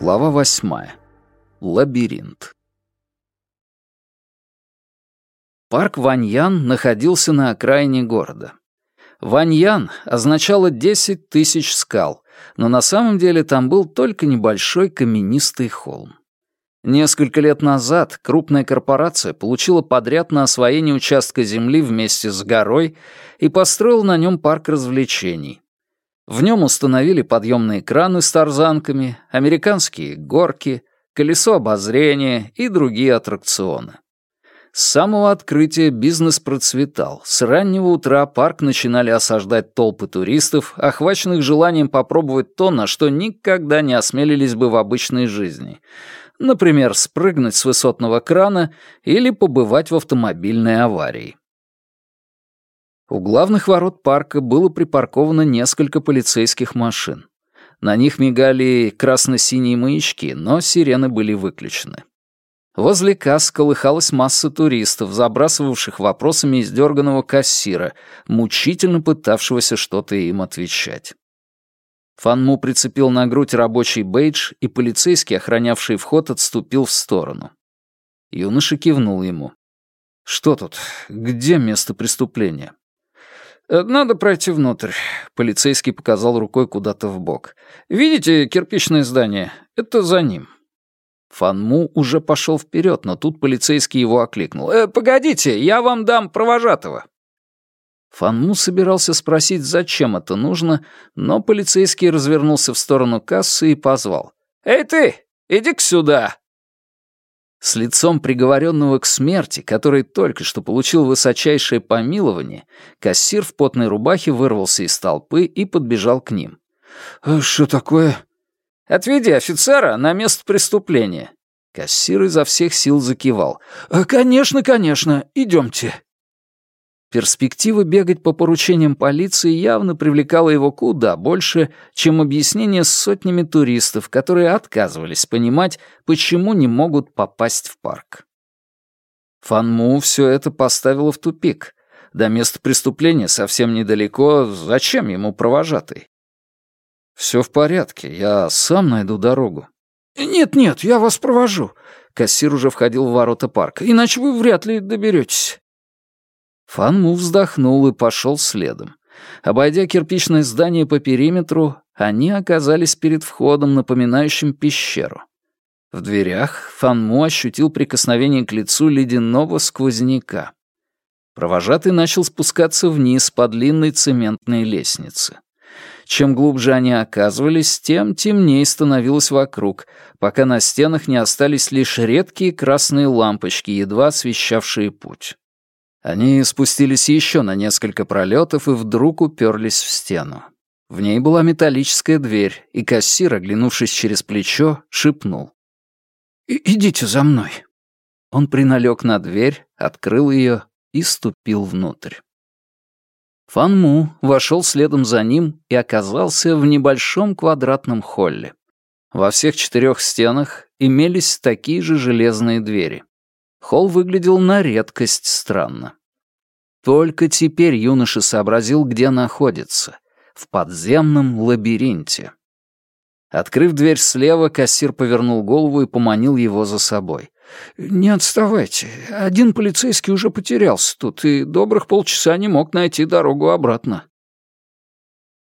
Глава восьмая. Лабиринт. Парк Ваньян находился на окраине города. Ваньян означало 10 тысяч скал, но на самом деле там был только небольшой каменистый холм. Несколько лет назад крупная корпорация получила подряд на освоение участка земли вместе с горой и построила на нем парк развлечений. В нем установили подъемные краны с тарзанками, американские горки, колесо обозрения и другие аттракционы. С самого открытия бизнес процветал. С раннего утра парк начинали осаждать толпы туристов, охваченных желанием попробовать то, на что никогда не осмелились бы в обычной жизни. Например, спрыгнуть с высотного крана или побывать в автомобильной аварии. У главных ворот парка было припарковано несколько полицейских машин. На них мигали красно-синие маячки, но сирены были выключены. Возле касс колыхалась масса туристов, забрасывавших вопросами издерганного кассира, мучительно пытавшегося что-то им отвечать. Фанму прицепил на грудь рабочий бейдж, и полицейский, охранявший вход, отступил в сторону. Юноша кивнул ему. «Что тут? Где место преступления?» «Э, «Надо пройти внутрь», — полицейский показал рукой куда-то в бок. «Видите кирпичное здание? Это за ним». Фанму уже пошел вперед, но тут полицейский его окликнул. «Э, «Погодите, я вам дам провожатого». Фанму собирался спросить, зачем это нужно, но полицейский развернулся в сторону кассы и позвал. «Эй ты, иди-ка сюда!» С лицом приговоренного к смерти, который только что получил высочайшее помилование, кассир в потной рубахе вырвался из толпы и подбежал к ним. «Э, «Что такое?» Отведи офицера на место преступления». Кассир изо всех сил закивал. «Э, «Конечно, конечно, идемте». Перспектива бегать по поручениям полиции явно привлекала его куда больше, чем объяснение с сотнями туристов, которые отказывались понимать, почему не могут попасть в парк. Фанму все это поставило в тупик. До места преступления совсем недалеко, зачем ему провожатый? «Все в порядке, я сам найду дорогу». «Нет-нет, я вас провожу». Кассир уже входил в ворота парка. «Иначе вы вряд ли доберетесь». Фанму вздохнул и пошел следом. Обойдя кирпичное здание по периметру, они оказались перед входом, напоминающим пещеру. В дверях Фанму ощутил прикосновение к лицу ледяного сквозняка. Провожатый начал спускаться вниз по длинной цементной лестнице. Чем глубже они оказывались, тем темнее становилось вокруг, пока на стенах не остались лишь редкие красные лампочки, едва освещавшие путь. Они спустились еще на несколько пролетов и вдруг уперлись в стену. В ней была металлическая дверь, и кассир, оглянувшись через плечо, шепнул. «Идите за мной». Он приналег на дверь, открыл ее и ступил внутрь. Фанму вошел следом за ним и оказался в небольшом квадратном холле. Во всех четырех стенах имелись такие же железные двери. Холл выглядел на редкость странно. Только теперь юноша сообразил, где находится. В подземном лабиринте. Открыв дверь слева, кассир повернул голову и поманил его за собой. «Не отставайте. Один полицейский уже потерялся тут и добрых полчаса не мог найти дорогу обратно».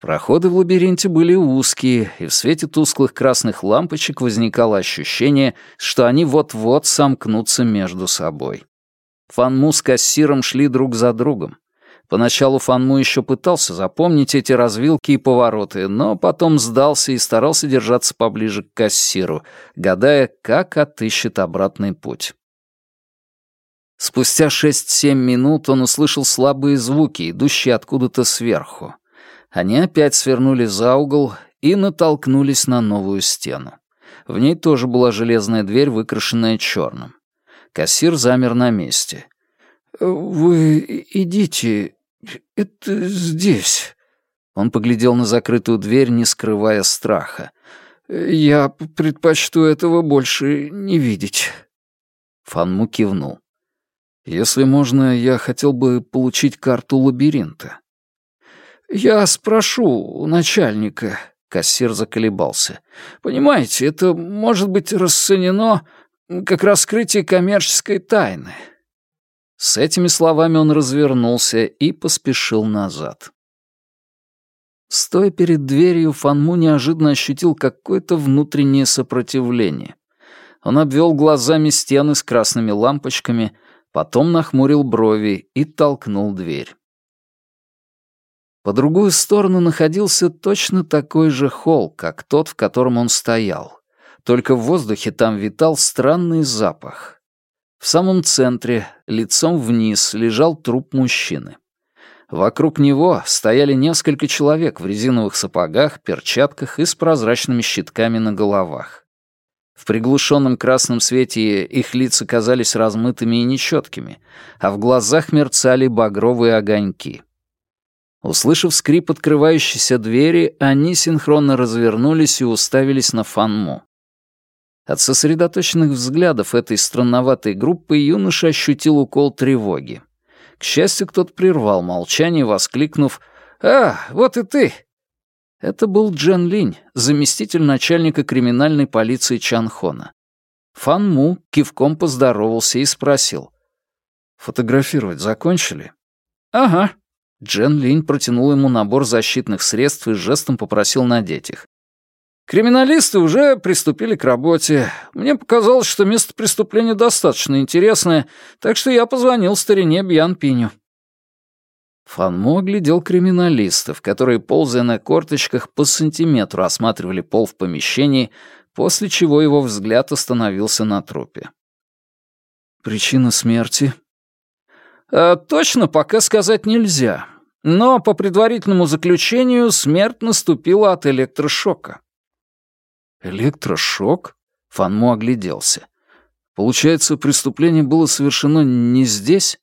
Проходы в лабиринте были узкие, и в свете тусклых красных лампочек возникало ощущение, что они вот-вот сомкнутся между собой. Фанму с кассиром шли друг за другом. Поначалу Фанму еще пытался запомнить эти развилки и повороты, но потом сдался и старался держаться поближе к кассиру, гадая, как отыщет обратный путь. Спустя шесть-семь минут он услышал слабые звуки, идущие откуда-то сверху. Они опять свернули за угол и натолкнулись на новую стену. В ней тоже была железная дверь, выкрашенная черным. Кассир замер на месте. «Вы идите «Это здесь». Он поглядел на закрытую дверь, не скрывая страха. «Я предпочту этого больше не видеть». Фанму кивнул. «Если можно, я хотел бы получить карту лабиринта». «Я спрошу у начальника». Кассир заколебался. «Понимаете, это может быть расценено как раскрытие коммерческой тайны». С этими словами он развернулся и поспешил назад. Стоя перед дверью, Фанму неожиданно ощутил какое-то внутреннее сопротивление. Он обвел глазами стены с красными лампочками, потом нахмурил брови и толкнул дверь. По другую сторону находился точно такой же холл, как тот, в котором он стоял. Только в воздухе там витал странный запах. В самом центре, лицом вниз, лежал труп мужчины. Вокруг него стояли несколько человек в резиновых сапогах, перчатках и с прозрачными щитками на головах. В приглушенном красном свете их лица казались размытыми и нечеткими, а в глазах мерцали багровые огоньки. Услышав скрип открывающейся двери, они синхронно развернулись и уставились на Фанму. От сосредоточенных взглядов этой странноватой группы юноша ощутил укол тревоги. К счастью, кто-то прервал молчание, воскликнув «А, вот и ты!» Это был Джен Линь, заместитель начальника криминальной полиции Чанхона. Фан Му кивком поздоровался и спросил. «Фотографировать закончили?» «Ага». Джен Линь протянул ему набор защитных средств и жестом попросил надеть их. Криминалисты уже приступили к работе. Мне показалось, что место преступления достаточно интересное, так что я позвонил старине Бьян Пиню. Фанмо глядел криминалистов, которые, ползая на корточках, по сантиметру осматривали пол в помещении, после чего его взгляд остановился на трупе. «Причина смерти?» А, «Точно пока сказать нельзя, но по предварительному заключению смерть наступила от электрошока». «Электрошок?» — Фанмо огляделся. «Получается, преступление было совершено не здесь?»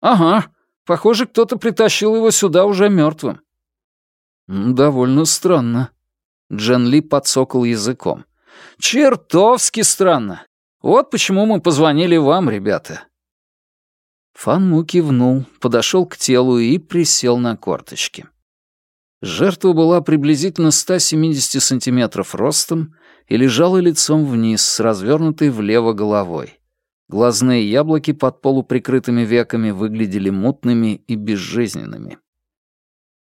«Ага», Похоже, кто-то притащил его сюда уже мертвым. «Довольно странно». Джен Ли подсокал языком. «Чертовски странно. Вот почему мы позвонили вам, ребята». Фан Му кивнул, подошел к телу и присел на корточки. Жертва была приблизительно 170 сантиметров ростом и лежала лицом вниз с развернутой влево головой. Глазные яблоки под полуприкрытыми веками выглядели мутными и безжизненными.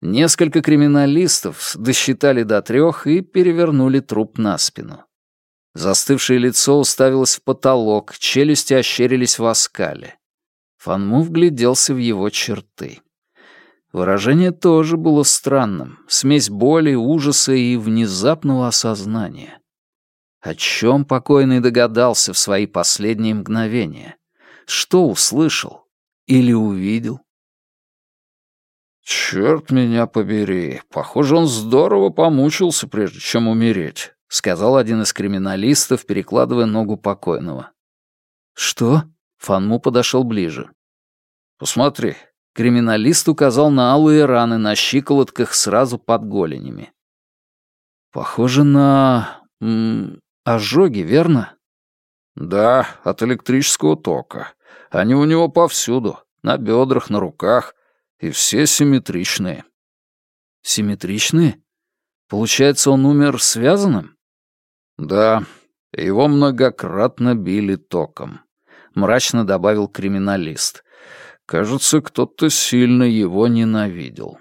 Несколько криминалистов досчитали до трех и перевернули труп на спину. Застывшее лицо уставилось в потолок, челюсти ощерились в оскале. Фанму вгляделся в его черты. Выражение тоже было странным, смесь боли, ужаса и внезапного осознания. О чем покойный догадался в свои последние мгновения? Что услышал? Или увидел? «Черт меня побери, похоже, он здорово помучился, прежде чем умереть», — сказал один из криминалистов, перекладывая ногу покойного. «Что?» — Фанму подошел ближе. «Посмотри». Криминалист указал на алые раны на щиколотках сразу под голенями. «Похоже на... Ожоги, верно? Да, от электрического тока. Они у него повсюду, на бедрах, на руках, и все симметричные. Симметричные? Получается, он умер связанным? Да, его многократно били током. Мрачно добавил криминалист. Кажется, кто-то сильно его ненавидел.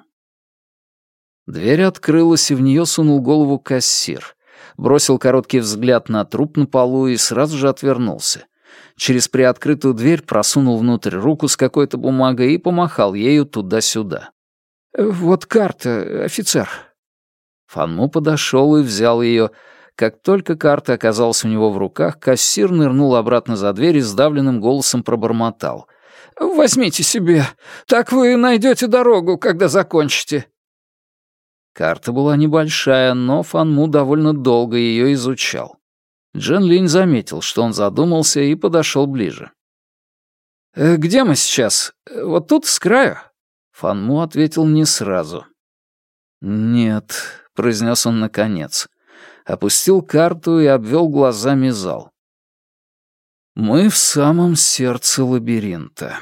Дверь открылась, и в нее сунул голову кассир бросил короткий взгляд на труп на полу и сразу же отвернулся. Через приоткрытую дверь просунул внутрь руку с какой-то бумагой и помахал ею туда-сюда. «Вот карта, офицер». Фанму подошел и взял ее. Как только карта оказалась у него в руках, кассир нырнул обратно за дверь и сдавленным голосом пробормотал. «Возьмите себе. Так вы найдете дорогу, когда закончите». Карта была небольшая, но Фанму довольно долго ее изучал. Джен Линь заметил, что он задумался и подошел ближе. «Э, «Где мы сейчас? Э, вот тут, с краю?» Фанму ответил не сразу. «Нет», — произнес он наконец. Опустил карту и обвел глазами зал. «Мы в самом сердце лабиринта».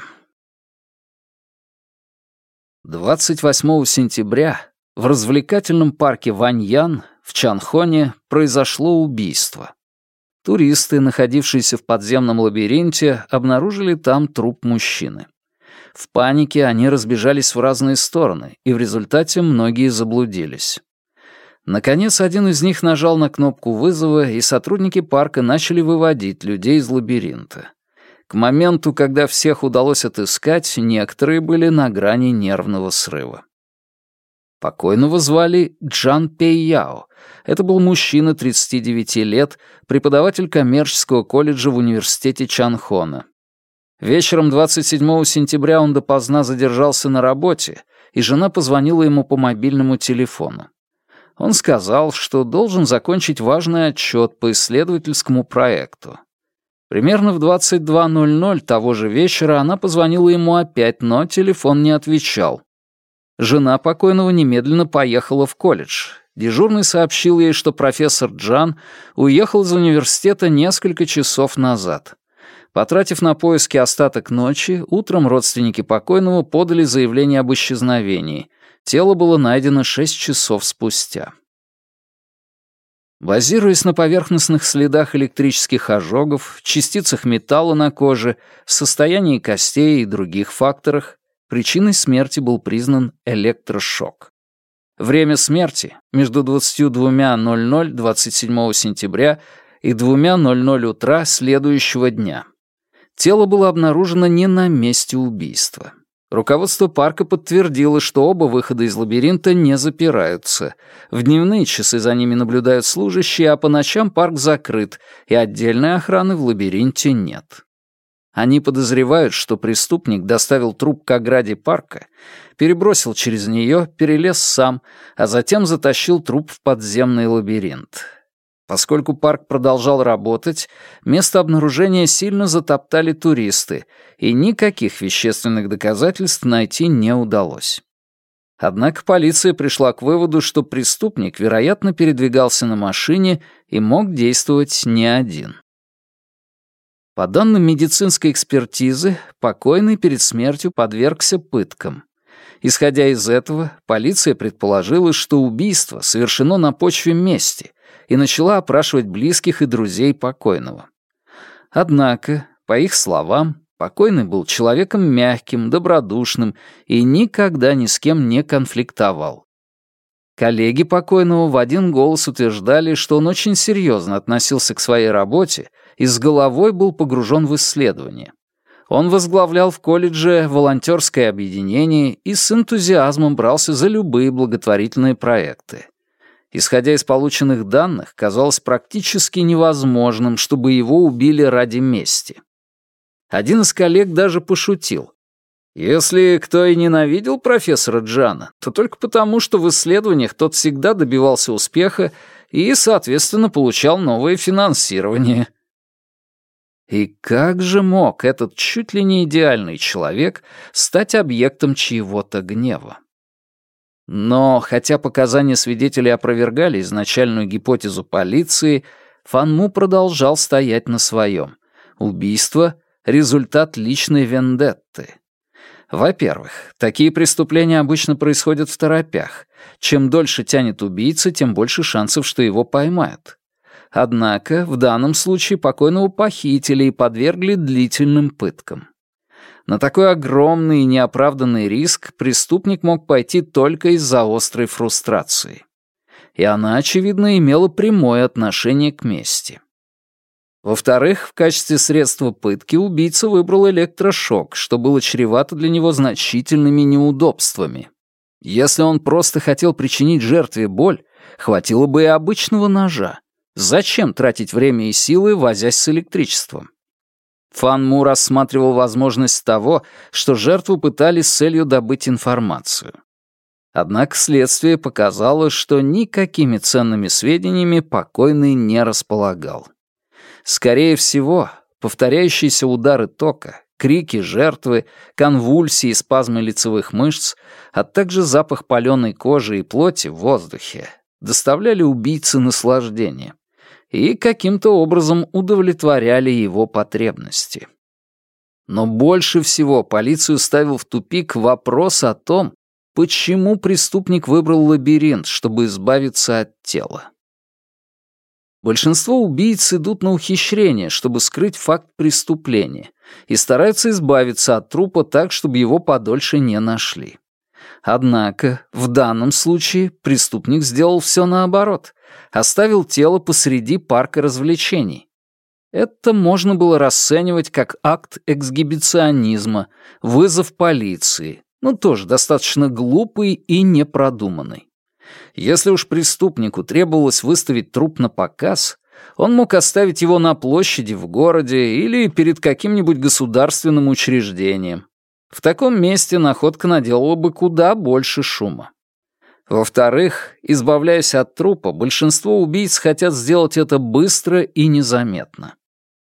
28 сентября В развлекательном парке Ваньян в Чанхоне произошло убийство. Туристы, находившиеся в подземном лабиринте, обнаружили там труп мужчины. В панике они разбежались в разные стороны, и в результате многие заблудились. Наконец, один из них нажал на кнопку вызова, и сотрудники парка начали выводить людей из лабиринта. К моменту, когда всех удалось отыскать, некоторые были на грани нервного срыва. Покойного звали Джан Пейяо. Это был мужчина 39 лет, преподаватель коммерческого колледжа в университете Чанхона. Вечером 27 сентября он допоздна задержался на работе, и жена позвонила ему по мобильному телефону. Он сказал, что должен закончить важный отчет по исследовательскому проекту. Примерно в 22.00 того же вечера она позвонила ему опять, но телефон не отвечал. Жена покойного немедленно поехала в колледж. Дежурный сообщил ей, что профессор Джан уехал из университета несколько часов назад. Потратив на поиски остаток ночи, утром родственники покойного подали заявление об исчезновении. Тело было найдено шесть часов спустя. Базируясь на поверхностных следах электрических ожогов, частицах металла на коже, состоянии костей и других факторах, причиной смерти был признан электрошок. Время смерти между 22.00 27 сентября и 2.00 утра следующего дня. Тело было обнаружено не на месте убийства. Руководство парка подтвердило, что оба выхода из лабиринта не запираются. В дневные часы за ними наблюдают служащие, а по ночам парк закрыт, и отдельной охраны в лабиринте нет. Они подозревают, что преступник доставил труп к ограде парка, перебросил через нее, перелез сам, а затем затащил труп в подземный лабиринт. Поскольку парк продолжал работать, место обнаружения сильно затоптали туристы, и никаких вещественных доказательств найти не удалось. Однако полиция пришла к выводу, что преступник, вероятно, передвигался на машине и мог действовать не один. По данным медицинской экспертизы, покойный перед смертью подвергся пыткам. Исходя из этого, полиция предположила, что убийство совершено на почве мести — и начала опрашивать близких и друзей покойного. Однако, по их словам, покойный был человеком мягким, добродушным и никогда ни с кем не конфликтовал. Коллеги покойного в один голос утверждали, что он очень серьезно относился к своей работе и с головой был погружен в исследование. Он возглавлял в колледже волонтерское объединение и с энтузиазмом брался за любые благотворительные проекты. Исходя из полученных данных, казалось практически невозможным, чтобы его убили ради мести. Один из коллег даже пошутил. Если кто и ненавидел профессора Джана, то только потому, что в исследованиях тот всегда добивался успеха и, соответственно, получал новое финансирование. И как же мог этот чуть ли не идеальный человек стать объектом чьего-то гнева? Но, хотя показания свидетелей опровергали изначальную гипотезу полиции, Фанму продолжал стоять на своем. Убийство — результат личной вендетты. Во-первых, такие преступления обычно происходят в торопях. Чем дольше тянет убийца, тем больше шансов, что его поймают. Однако в данном случае покойного похитили и подвергли длительным пыткам. На такой огромный и неоправданный риск преступник мог пойти только из-за острой фрустрации. И она, очевидно, имела прямое отношение к мести. Во-вторых, в качестве средства пытки убийца выбрал электрошок, что было чревато для него значительными неудобствами. Если он просто хотел причинить жертве боль, хватило бы и обычного ножа. Зачем тратить время и силы, возясь с электричеством? Фан Му рассматривал возможность того, что жертву пытали с целью добыть информацию. Однако следствие показало, что никакими ценными сведениями покойный не располагал. Скорее всего, повторяющиеся удары тока, крики жертвы, конвульсии и спазмы лицевых мышц, а также запах паленой кожи и плоти в воздухе доставляли убийце наслаждение и каким-то образом удовлетворяли его потребности. Но больше всего полицию ставил в тупик вопрос о том, почему преступник выбрал лабиринт, чтобы избавиться от тела. Большинство убийц идут на ухищрение, чтобы скрыть факт преступления, и стараются избавиться от трупа так, чтобы его подольше не нашли. Однако, в данном случае преступник сделал все наоборот, оставил тело посреди парка развлечений. Это можно было расценивать как акт эксгибиционизма, вызов полиции, ну тоже достаточно глупый и непродуманный. Если уж преступнику требовалось выставить труп на показ, он мог оставить его на площади в городе или перед каким-нибудь государственным учреждением. В таком месте находка наделала бы куда больше шума. Во-вторых, избавляясь от трупа, большинство убийц хотят сделать это быстро и незаметно.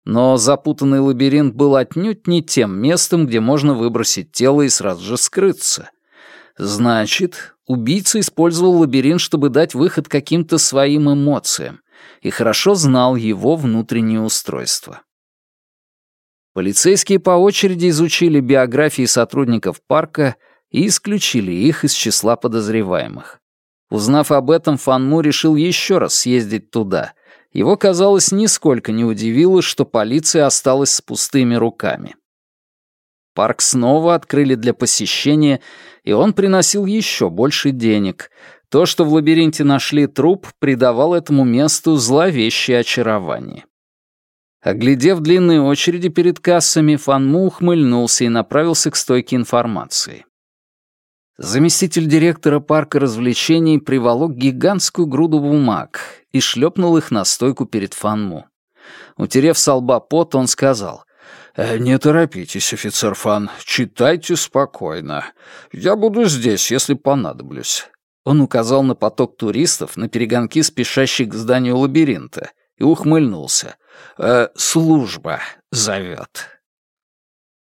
Но запутанный лабиринт был отнюдь не тем местом, где можно выбросить тело и сразу же скрыться. Значит, убийца использовал лабиринт, чтобы дать выход каким-то своим эмоциям, и хорошо знал его внутреннее устройство. Полицейские по очереди изучили биографии сотрудников парка и исключили их из числа подозреваемых. Узнав об этом, Фанму решил еще раз съездить туда — его, казалось, нисколько не удивило, что полиция осталась с пустыми руками. Парк снова открыли для посещения, и он приносил еще больше денег. То, что в лабиринте нашли труп, придавало этому месту зловещее очарование. Оглядев длинные очереди перед кассами, Фанму ухмыльнулся и направился к стойке информации. Заместитель директора парка развлечений приволок гигантскую груду бумаг и шлепнул их на стойку перед Фанму. Утерев со лба пот, он сказал, «Э, «Не торопитесь, офицер Фан, читайте спокойно. Я буду здесь, если понадоблюсь». Он указал на поток туристов, на перегонки, спешащих к зданию лабиринта, и ухмыльнулся. «Э, «Служба зовет».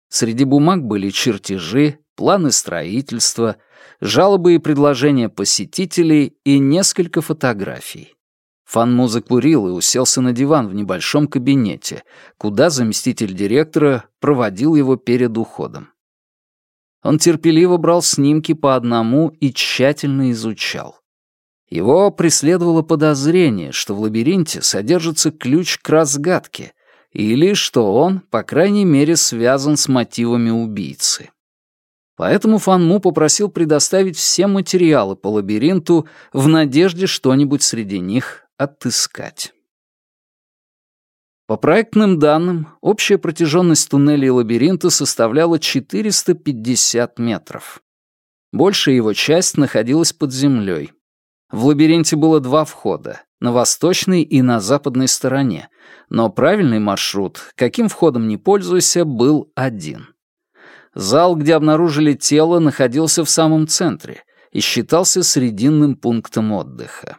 Среди бумаг были чертежи, планы строительства, жалобы и предложения посетителей и несколько фотографий. Фанму закурил и уселся на диван в небольшом кабинете, куда заместитель директора проводил его перед уходом. Он терпеливо брал снимки по одному и тщательно изучал. Его преследовало подозрение, что в лабиринте содержится ключ к разгадке, или что он, по крайней мере, связан с мотивами убийцы. Поэтому Фанму попросил предоставить все материалы по лабиринту в надежде что-нибудь среди них отыскать. По проектным данным, общая протяженность туннелей лабиринта составляла 450 метров. Большая его часть находилась под землей. В лабиринте было два входа — на восточной и на западной стороне, но правильный маршрут, каким входом не пользуйся, был один — Зал, где обнаружили тело, находился в самом центре и считался срединным пунктом отдыха.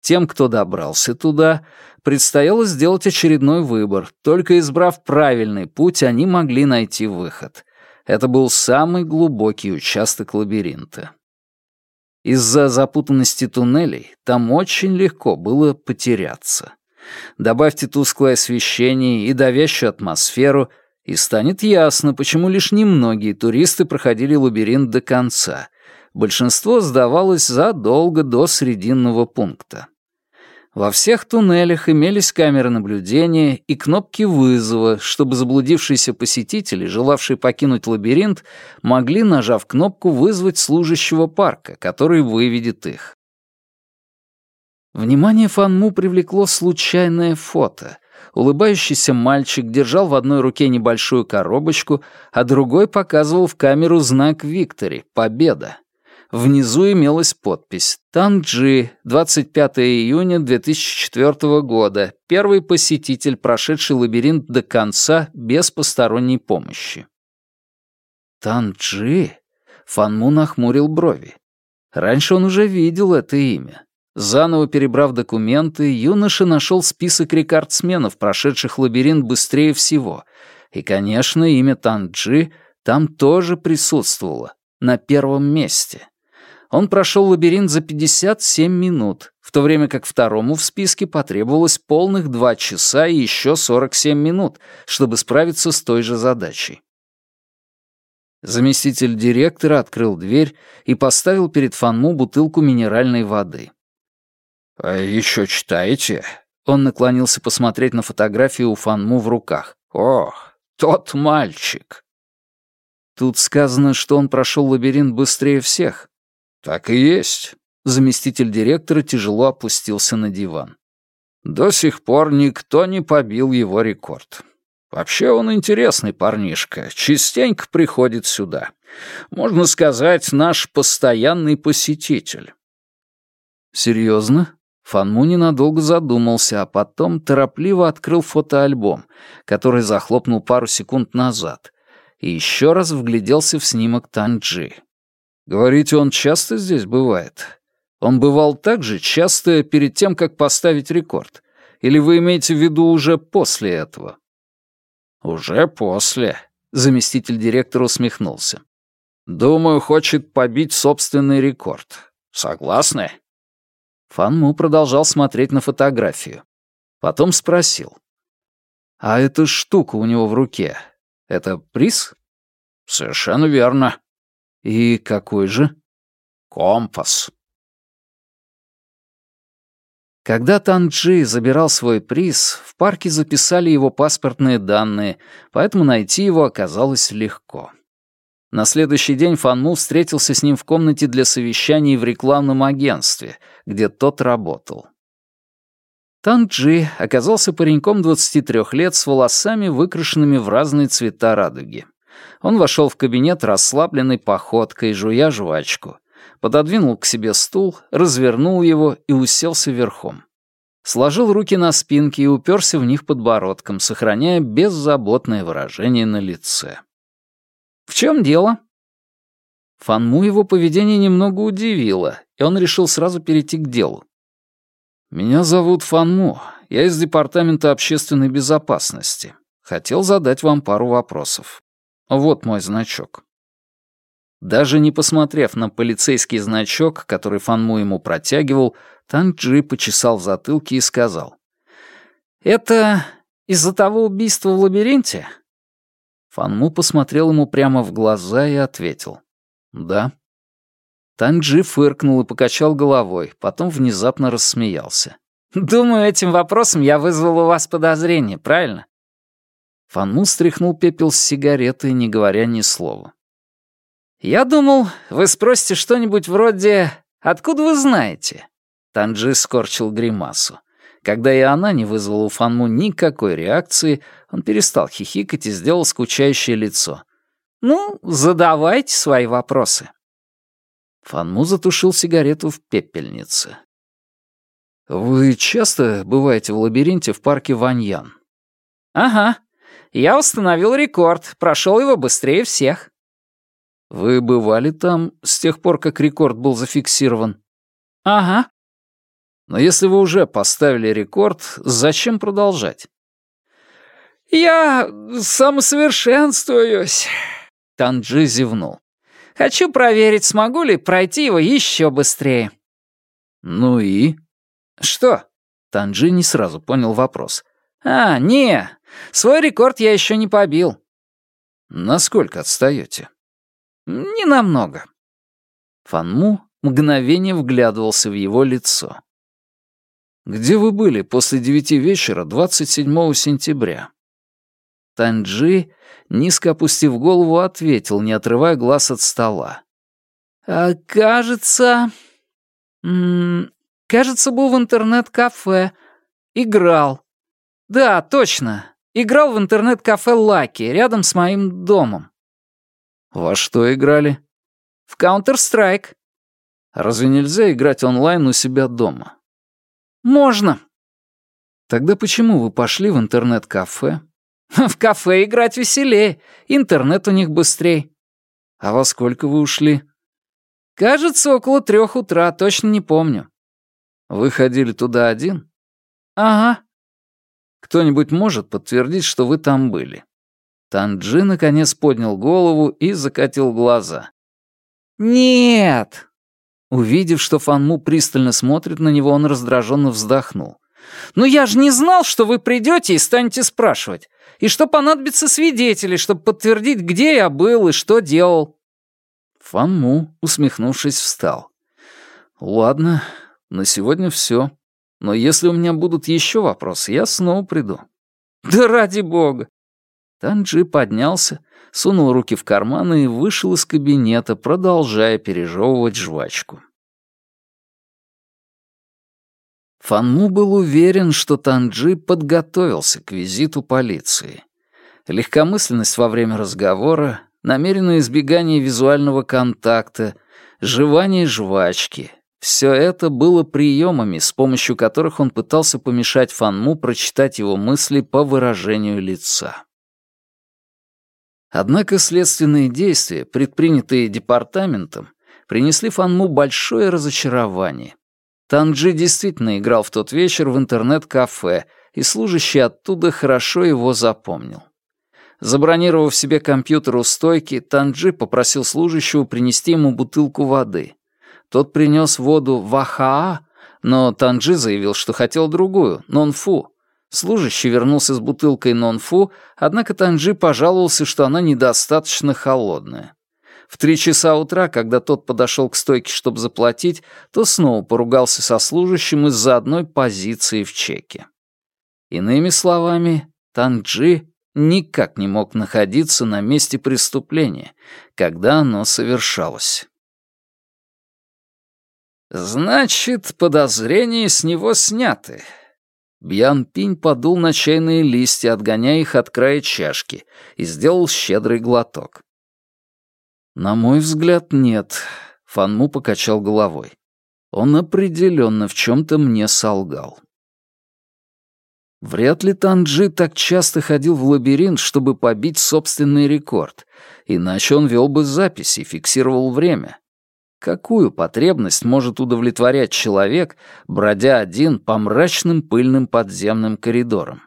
Тем, кто добрался туда, предстояло сделать очередной выбор. Только избрав правильный путь, они могли найти выход. Это был самый глубокий участок лабиринта. Из-за запутанности туннелей там очень легко было потеряться. Добавьте тусклое освещение и давящую атмосферу — и станет ясно, почему лишь немногие туристы проходили лабиринт до конца. Большинство сдавалось задолго до срединного пункта. Во всех туннелях имелись камеры наблюдения и кнопки вызова, чтобы заблудившиеся посетители, желавшие покинуть лабиринт, могли, нажав кнопку, вызвать служащего парка, который выведет их. Внимание Фанму привлекло случайное фото. Улыбающийся мальчик держал в одной руке небольшую коробочку, а другой показывал в камеру знак «Виктори» — «Победа». Внизу имелась подпись «Танджи, 25 июня 2004 года, первый посетитель, прошедший лабиринт до конца без посторонней помощи». «Танджи?» — Фанму нахмурил брови. Раньше он уже видел это имя. Заново перебрав документы, юноша нашел список рекордсменов, прошедших лабиринт быстрее всего. И, конечно, имя Танджи там тоже присутствовало, на первом месте. Он прошел лабиринт за 57 минут, в то время как второму в списке потребовалось полных 2 часа и еще 47 минут, чтобы справиться с той же задачей. Заместитель директора открыл дверь и поставил перед Фанму бутылку минеральной воды. «А еще читаете?» Он наклонился посмотреть на фотографию у Фанму в руках. «Ох, тот мальчик!» Тут сказано, что он прошел лабиринт быстрее всех. Так и есть. Заместитель директора тяжело опустился на диван. До сих пор никто не побил его рекорд. Вообще он интересный парнишка, частенько приходит сюда. Можно сказать, наш постоянный посетитель. Серьезно? Фанму ненадолго задумался, а потом торопливо открыл фотоальбом, который захлопнул пару секунд назад, и еще раз вгляделся в снимок Танджи. «Говорите, он часто здесь бывает? Он бывал так же часто перед тем, как поставить рекорд? Или вы имеете в виду уже после этого?» «Уже после», — заместитель директора усмехнулся. «Думаю, хочет побить собственный рекорд. Согласны?» Фанму продолжал смотреть на фотографию. Потом спросил. «А эта штука у него в руке, это приз? Совершенно верно. И какой же? Компас. Когда Танджи забирал свой приз, в парке записали его паспортные данные, поэтому найти его оказалось легко. На следующий день Фанму встретился с ним в комнате для совещаний в рекламном агентстве, где тот работал. Танджи оказался пареньком 23 лет с волосами, выкрашенными в разные цвета радуги. Он вошел в кабинет расслабленной походкой, жуя жвачку. Пододвинул к себе стул, развернул его и уселся верхом. Сложил руки на спинке и уперся в них подбородком, сохраняя беззаботное выражение на лице. «В чем дело?» Фанму его поведение немного удивило, и он решил сразу перейти к делу. «Меня зовут Фанму. Я из Департамента общественной безопасности. Хотел задать вам пару вопросов. Вот мой значок». Даже не посмотрев на полицейский значок, который Фанму ему протягивал, Танджи почесал в затылке и сказал. «Это из-за того убийства в лабиринте?» Фанму посмотрел ему прямо в глаза и ответил. «Да». Танджи фыркнул и покачал головой, потом внезапно рассмеялся. «Думаю, этим вопросом я вызвал у вас подозрение, правильно?» Фанму стряхнул пепел с сигареты, не говоря ни слова. «Я думал, вы спросите что-нибудь вроде «Откуда вы знаете?» Танджи скорчил гримасу. Когда и она не вызвала у Фанму никакой реакции, он перестал хихикать и сделал скучающее лицо. «Ну, задавайте свои вопросы». Фанму затушил сигарету в пепельнице. «Вы часто бываете в лабиринте в парке Ваньян?» «Ага. Я установил рекорд, прошел его быстрее всех». «Вы бывали там с тех пор, как рекорд был зафиксирован?» «Ага». «Но если вы уже поставили рекорд, зачем продолжать?» «Я самосовершенствуюсь», — Танджи зевнул. Хочу проверить, смогу ли пройти его еще быстрее». «Ну и?» «Что?» Танджи не сразу понял вопрос. «А, не, свой рекорд я еще не побил». «Насколько отстаете?» «Не намного». Фанму мгновение вглядывался в его лицо. «Где вы были после девяти вечера 27 сентября?» Танджи, низко опустив голову, ответил, не отрывая глаз от стола. «А, кажется... М -м, кажется, был в интернет-кафе. Играл. Да, точно. Играл в интернет-кафе «Лаки» рядом с моим домом». «Во что играли?» «В Counter-Strike». «Разве нельзя играть онлайн у себя дома?» «Можно». «Тогда почему вы пошли в интернет-кафе, В кафе играть веселее, интернет у них быстрее. А во сколько вы ушли? Кажется, около трех утра, точно не помню. Вы ходили туда один? Ага. Кто-нибудь может подтвердить, что вы там были? Танджи наконец поднял голову и закатил глаза. «Нет!» Увидев, что Фанму пристально смотрит на него, он раздраженно вздохнул. «Ну я же не знал, что вы придете и станете спрашивать, и что понадобятся свидетели, чтобы подтвердить, где я был и что делал». Фанму, усмехнувшись, встал. «Ладно, на сегодня все. Но если у меня будут еще вопросы, я снова приду». «Да ради бога!» Танджи поднялся, сунул руки в карманы и вышел из кабинета, продолжая пережевывать жвачку. Фанму был уверен, что Танджи подготовился к визиту полиции. Легкомысленность во время разговора, намеренное избегание визуального контакта, жевание жвачки — все это было приемами, с помощью которых он пытался помешать Фанму прочитать его мысли по выражению лица. Однако следственные действия, предпринятые департаментом, принесли Фанму большое разочарование. Танджи действительно играл в тот вечер в интернет-кафе, и служащий оттуда хорошо его запомнил. Забронировав себе компьютер у стойки, Танджи попросил служащего принести ему бутылку воды. Тот принес воду Вахаа, но Танджи заявил, что хотел другую, нонфу. Служащий вернулся с бутылкой нонфу, однако Танджи пожаловался, что она недостаточно холодная. В три часа утра, когда тот подошел к стойке, чтобы заплатить, то снова поругался со служащим из-за одной позиции в чеке. Иными словами, Танджи никак не мог находиться на месте преступления, когда оно совершалось. «Значит, подозрения с него сняты», Бьян Пинь подул на чайные листья, отгоняя их от края чашки, и сделал щедрый глоток. «На мой взгляд, нет», — Фанму покачал головой. «Он определенно в чем-то мне солгал». Вряд ли Танджи так часто ходил в лабиринт, чтобы побить собственный рекорд, иначе он вел бы записи и фиксировал время. Какую потребность может удовлетворять человек, бродя один по мрачным пыльным подземным коридорам?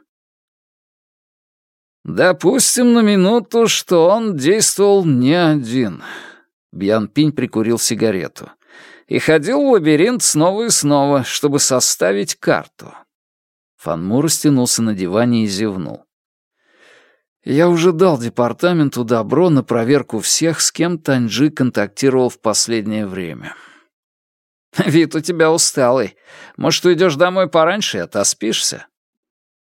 «Допустим на минуту, что он действовал не один». Бьян Пинь прикурил сигарету. «И ходил в лабиринт снова и снова, чтобы составить карту». Фанму растянулся на диване и зевнул. Я уже дал департаменту добро на проверку всех, с кем Танджи контактировал в последнее время. Вид у тебя усталый. Может, уйдешь домой пораньше и отоспишься?»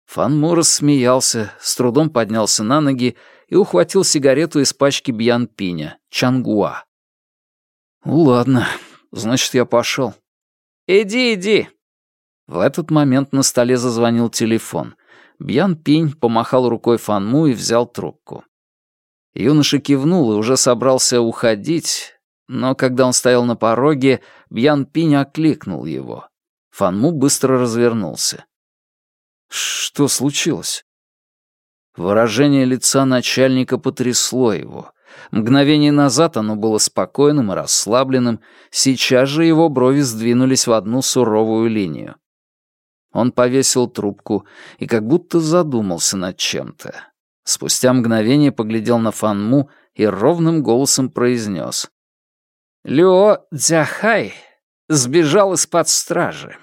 Фан Му рассмеялся, с трудом поднялся на ноги и ухватил сигарету из пачки Бьян Пиня, Чангуа. «Ну ладно, значит, я пошел». «Иди, иди». В этот момент на столе зазвонил телефон. Бьян Пинь помахал рукой Фанму и взял трубку. Юноша кивнул и уже собрался уходить, но когда он стоял на пороге, Бьян Пинь окликнул его. Фанму быстро развернулся. «Что случилось?» Выражение лица начальника потрясло его. Мгновение назад оно было спокойным и расслабленным, сейчас же его брови сдвинулись в одну суровую линию. Он повесил трубку и как будто задумался над чем-то. Спустя мгновение поглядел на Фанму и ровным голосом произнес. «Люо Дзяхай сбежал из-под стражи.